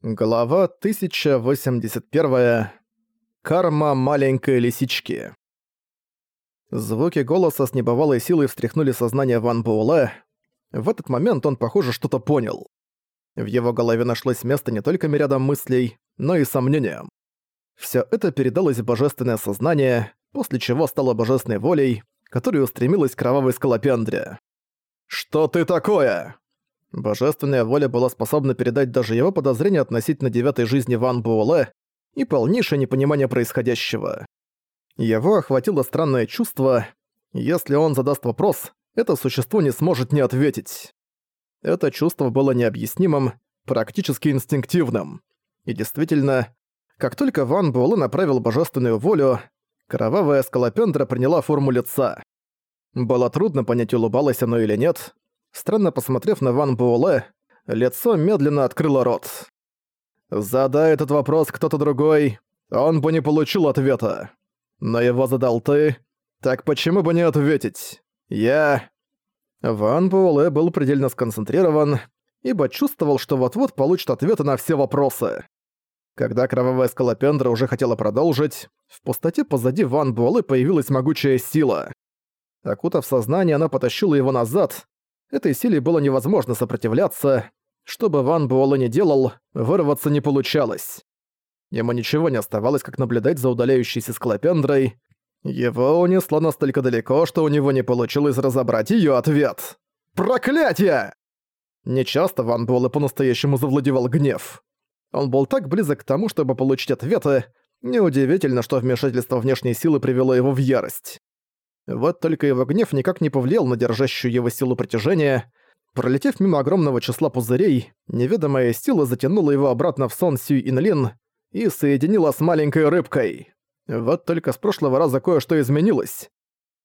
Глава 1081. Карма маленькой лисички. Звуки голоса с небывалой силой встряхнули сознание Ван Буэлэ. В этот момент он, похоже, что-то понял. В его голове нашлось место не только рядом мыслей, но и сомнениям. Всё это передалось в божественное сознание, после чего стало божественной волей, которая устремилась к кровавой скалопендре. «Что ты такое?» Божественная воля была способна передать даже его подозрения относительно девятой жизни Ван Буэлэ и полнейшее непонимание происходящего. Его охватило странное чувство, если он задаст вопрос, это существо не сможет не ответить. Это чувство было необъяснимым, практически инстинктивным. И действительно, как только Ван Буэлэ направил божественную волю, кровавая скалопендра приняла форму лица. Было трудно понять, улыбалось оно или нет, Странно посмотрев на Ван Буэлэ, лицо медленно открыло рот. «Задай этот вопрос кто-то другой, он бы не получил ответа. Но его задал ты, так почему бы не ответить? Я...» Ван Буэлэ был предельно сконцентрирован, ибо чувствовал, что вот-вот получит ответы на все вопросы. Когда кровавая скалопендра уже хотела продолжить, в пустоте позади Ван Буэлэ появилась могучая сила. Окутав сознание, она потащила его назад, Этой силе было невозможно сопротивляться. Что бы Ван Буэлэ не делал, вырваться не получалось. Ему ничего не оставалось, как наблюдать за удаляющейся скалопендрой. Его унесло настолько далеко, что у него не получилось разобрать её ответ. «Проклятие!» Нечасто Ван Буэлэ по-настоящему завладевал гнев. Он был так близок к тому, чтобы получить ответы, неудивительно, что вмешательство внешней силы привело его в ярость. Вот только его гнев никак не повлиял на держащую его силу притяжения. Пролетев мимо огромного числа пузырей, неведомая сила затянула его обратно в сон Сюй Инлин и соединила с маленькой рыбкой. Вот только с прошлого раза кое-что изменилось.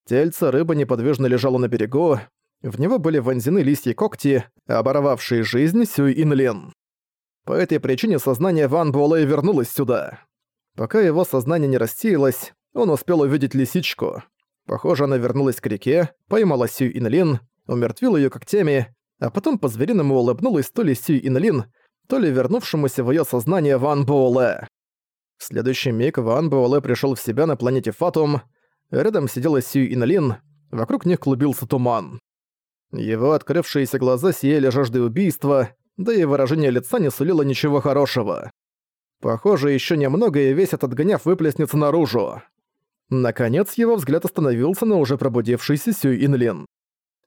Тельце рыбы неподвижно лежало на берегу, в него были вонзены листья когти, оборвавшие жизнь Сюй Инлин. По этой причине сознание Ван Буэлэ вернулось сюда. Пока его сознание не рассеялось, он успел увидеть лисичку. Похоже, она вернулась к реке, поймала Сью Инлин, умертвила её когтями, а потом по-звериному улыбнулась то ли Сью Инлин, то ли вернувшемуся в её сознание Ван Буэлэ. В следующий миг Ван Буэлэ пришёл в себя на планете Фатум, рядом сидела Сью Инлин, вокруг них клубился туман. Его открывшиеся глаза сияли жаждой убийства, да и выражение лица не сулило ничего хорошего. Похоже, ещё немного и весь этот гнев выплеснется наружу. Наконец его взгляд остановился на уже пробудившейся Сюй Инлин.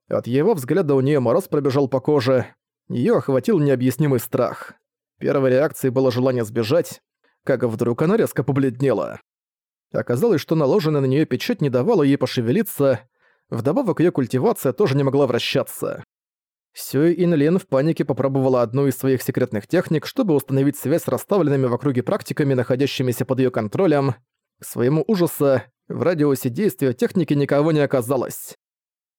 От его взгляда у нее мороз пробежал по коже, ее охватил необъяснимый страх. Первой реакцией было желание сбежать, как вдруг она резко побледнела. Оказалось, что наложенная на нее печать не давала ей пошевелиться, вдобавок ее культивация тоже не могла вращаться. Сюй Инлин в панике попробовала одну из своих секретных техник, чтобы установить связь с расставленными в округе практиками, находящимися под ее контролем, к своему ужасу, в радиусе действия техники никого не оказалось.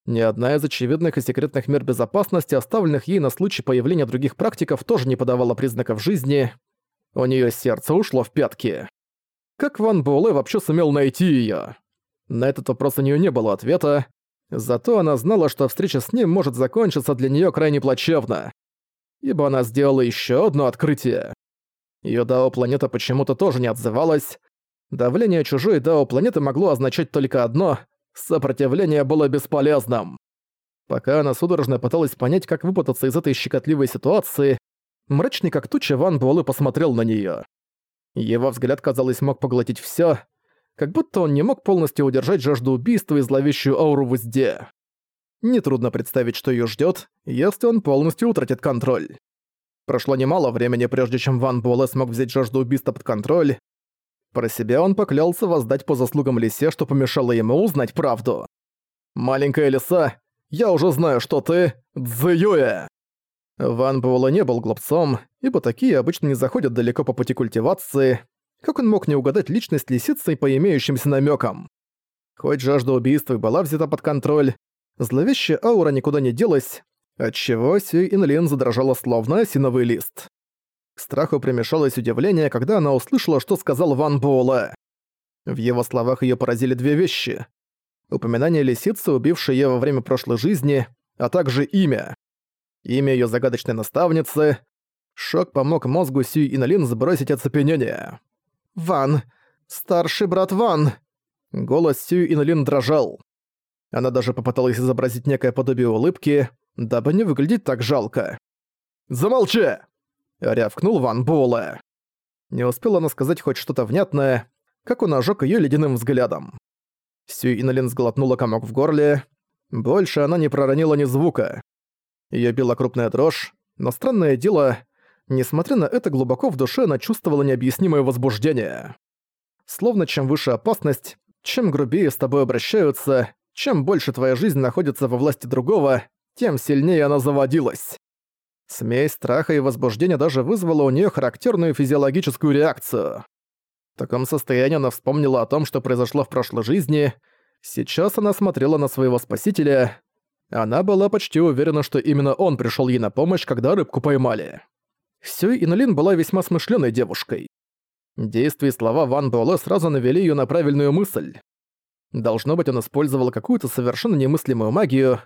Ни одна из очевидных и секретных мер безопасности, оставленных ей на случай появления других практиков, тоже не подавала признаков жизни. У неё сердце ушло в пятки. Как Ван Буэлэ вообще сумел найти её? На этот вопрос у неё не было ответа, зато она знала, что встреча с ним может закончиться для неё крайне плачевно. Ибо она сделала ещё одно открытие. Её Дао-планета почему-то тоже не отзывалась, Давление чужой дао планеты могло означать только одно — сопротивление было бесполезным. Пока она судорожно пыталась понять, как выпутаться из этой щекотливой ситуации, мрачный как туча Ван Буэлэ посмотрел на неё. Его взгляд, казалось, мог поглотить всё, как будто он не мог полностью удержать жажду убийства и зловещую ауру в узде. Нетрудно представить, что её ждёт, если он полностью утратит контроль. Прошло немало времени, прежде чем Ван Буэлэ смог взять жажду убийства под контроль, про себя он поклялся воздать по заслугам лисе, что помешало ему узнать правду. «Маленькая лиса, я уже знаю, что ты Цзюэ!» Ван Буэлэ не был глупцом, ибо такие обычно не заходят далеко по пути культивации. Как он мог не угадать личность лисицы по имеющимся намекам? Хоть жажда убийства была взята под контроль, зловещая аура никуда не делась, отчего Сюй Инлин задрожала словно осиновый лист. Страху примешалось удивление, когда она услышала, что сказал Ван Буэлэ. В его словах её поразили две вещи. Упоминание лисицы, убившей её во время прошлой жизни, а также имя. Имя её загадочной наставницы. Шок помог мозгу Сюй Инолин сбросить оцепенение. «Ван! Старший брат Ван!» Голос Сюй Инолин дрожал. Она даже попыталась изобразить некое подобие улыбки, дабы не выглядеть так жалко. «Замолчи!» — рявкнул Ван Буэлэ. Не успела она сказать хоть что-то внятное, как он ожег её ледяным взглядом. Сюй Инолин сглотнула комок в горле. Больше она не проронила ни звука. Её била крупная дрожь, но странное дело, несмотря на это, глубоко в душе она чувствовала необъяснимое возбуждение. Словно чем выше опасность, чем грубее с тобой обращаются, чем больше твоя жизнь находится во власти другого, тем сильнее она заводилась. Смесь страха и возбуждения даже вызвала у нее характерную физиологическую реакцию. В таком состоянии она вспомнила о том, что произошло в прошлой жизни. Сейчас она смотрела на своего спасителя. Она была почти уверена, что именно он пришел ей на помощь, когда рыбку поймали. Сюй Инолин была весьма смышленой девушкой. Действия и слова Ван Буэлэ сразу навели ее на правильную мысль. Должно быть, он использовал какую-то совершенно немыслимую магию,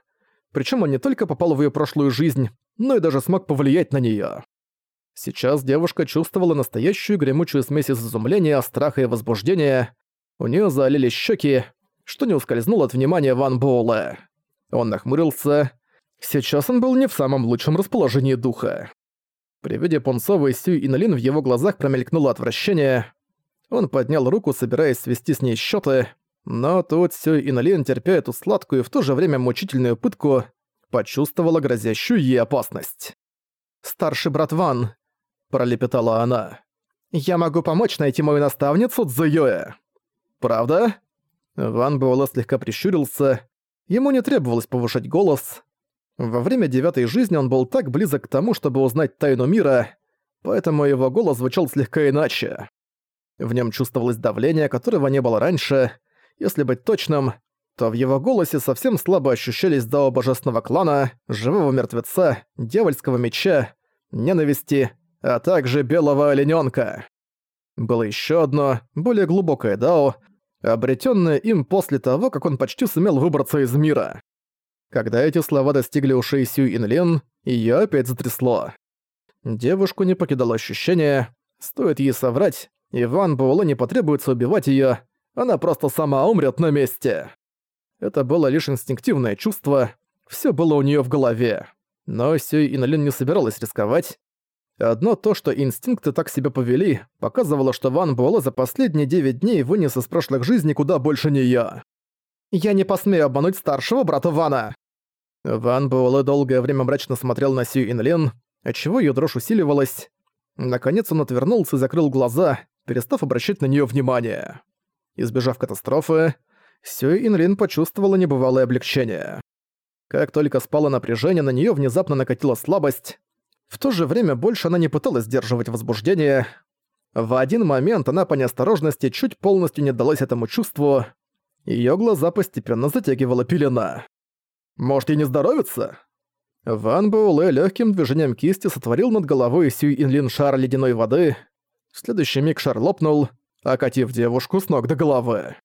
причем он не только попал в ее прошлую жизнь, но и даже смог повлиять на нее. Сейчас девушка чувствовала настоящую гремучую смесь из изумления, страха и возбуждения. У нее залили щеки, что не ускользнуло от внимания Ван Боула. Он нахмурился. Сейчас он был не в самом лучшем расположении духа. При виде пунцовой Сюй Инолин в его глазах промелькнуло отвращение. Он поднял руку, собираясь свести с ней счеты, но тут Сюй Инолин, терпя эту сладкую и в то же время мучительную пытку, почувствовала грозящую ей опасность. «Старший брат Ван», — пролепетала она, — «я могу помочь найти мою наставницу Цзуюэ». «Правда?» Ван Буэлэ слегка прищурился. Ему не требовалось повышать голос. Во время девятой жизни он был так близок к тому, чтобы узнать тайну мира, поэтому его голос звучал слегка иначе. В нем чувствовалось давление, которого не было раньше. Если быть точным, то в его голосе совсем слабо ощущались дао божественного клана, живого мертвеца, дьявольского меча, ненависти, а также белого оленёнка. Было ещё одно, более глубокое дао, обретённое им после того, как он почти сумел выбраться из мира. Когда эти слова достигли ушей Сью Инлин, её опять затрясло. Девушку не покидало ощущение, стоит ей соврать, Иван Буэлэ не потребуется убивать её, она просто сама умрет на месте. Это было лишь инстинктивное чувство, все было у нее в голове. Но Сюй Инолин не собиралась рисковать. Одно то, что инстинкты так себя повели, показывало, что Ван Буэлэ за последние девять дней вынес из прошлых жизней куда больше неё. «Я не посмею обмануть старшего брата Вана!» Ван Буэлэ долгое время мрачно смотрел на Сюй Инлин, отчего её дрожь усиливалась. Наконец он отвернулся и закрыл глаза, перестав обращать на неё внимание. Избежав катастрофы, Сюй Инлин почувствовала небывалое облегчение. Как только спало напряжение, на неё внезапно накатила слабость. В то же время больше она не пыталась сдерживать возбуждение. В один момент она по неосторожности чуть полностью не отдалась этому чувству. Её глаза постепенно затягивала пелена. «Может, ей не здоровится?» Ван Буэлэ лёгким движением кисти сотворил над головой Сюй Инлин шар ледяной воды. В следующий миг шар лопнул, окатив девушку с ног до головы.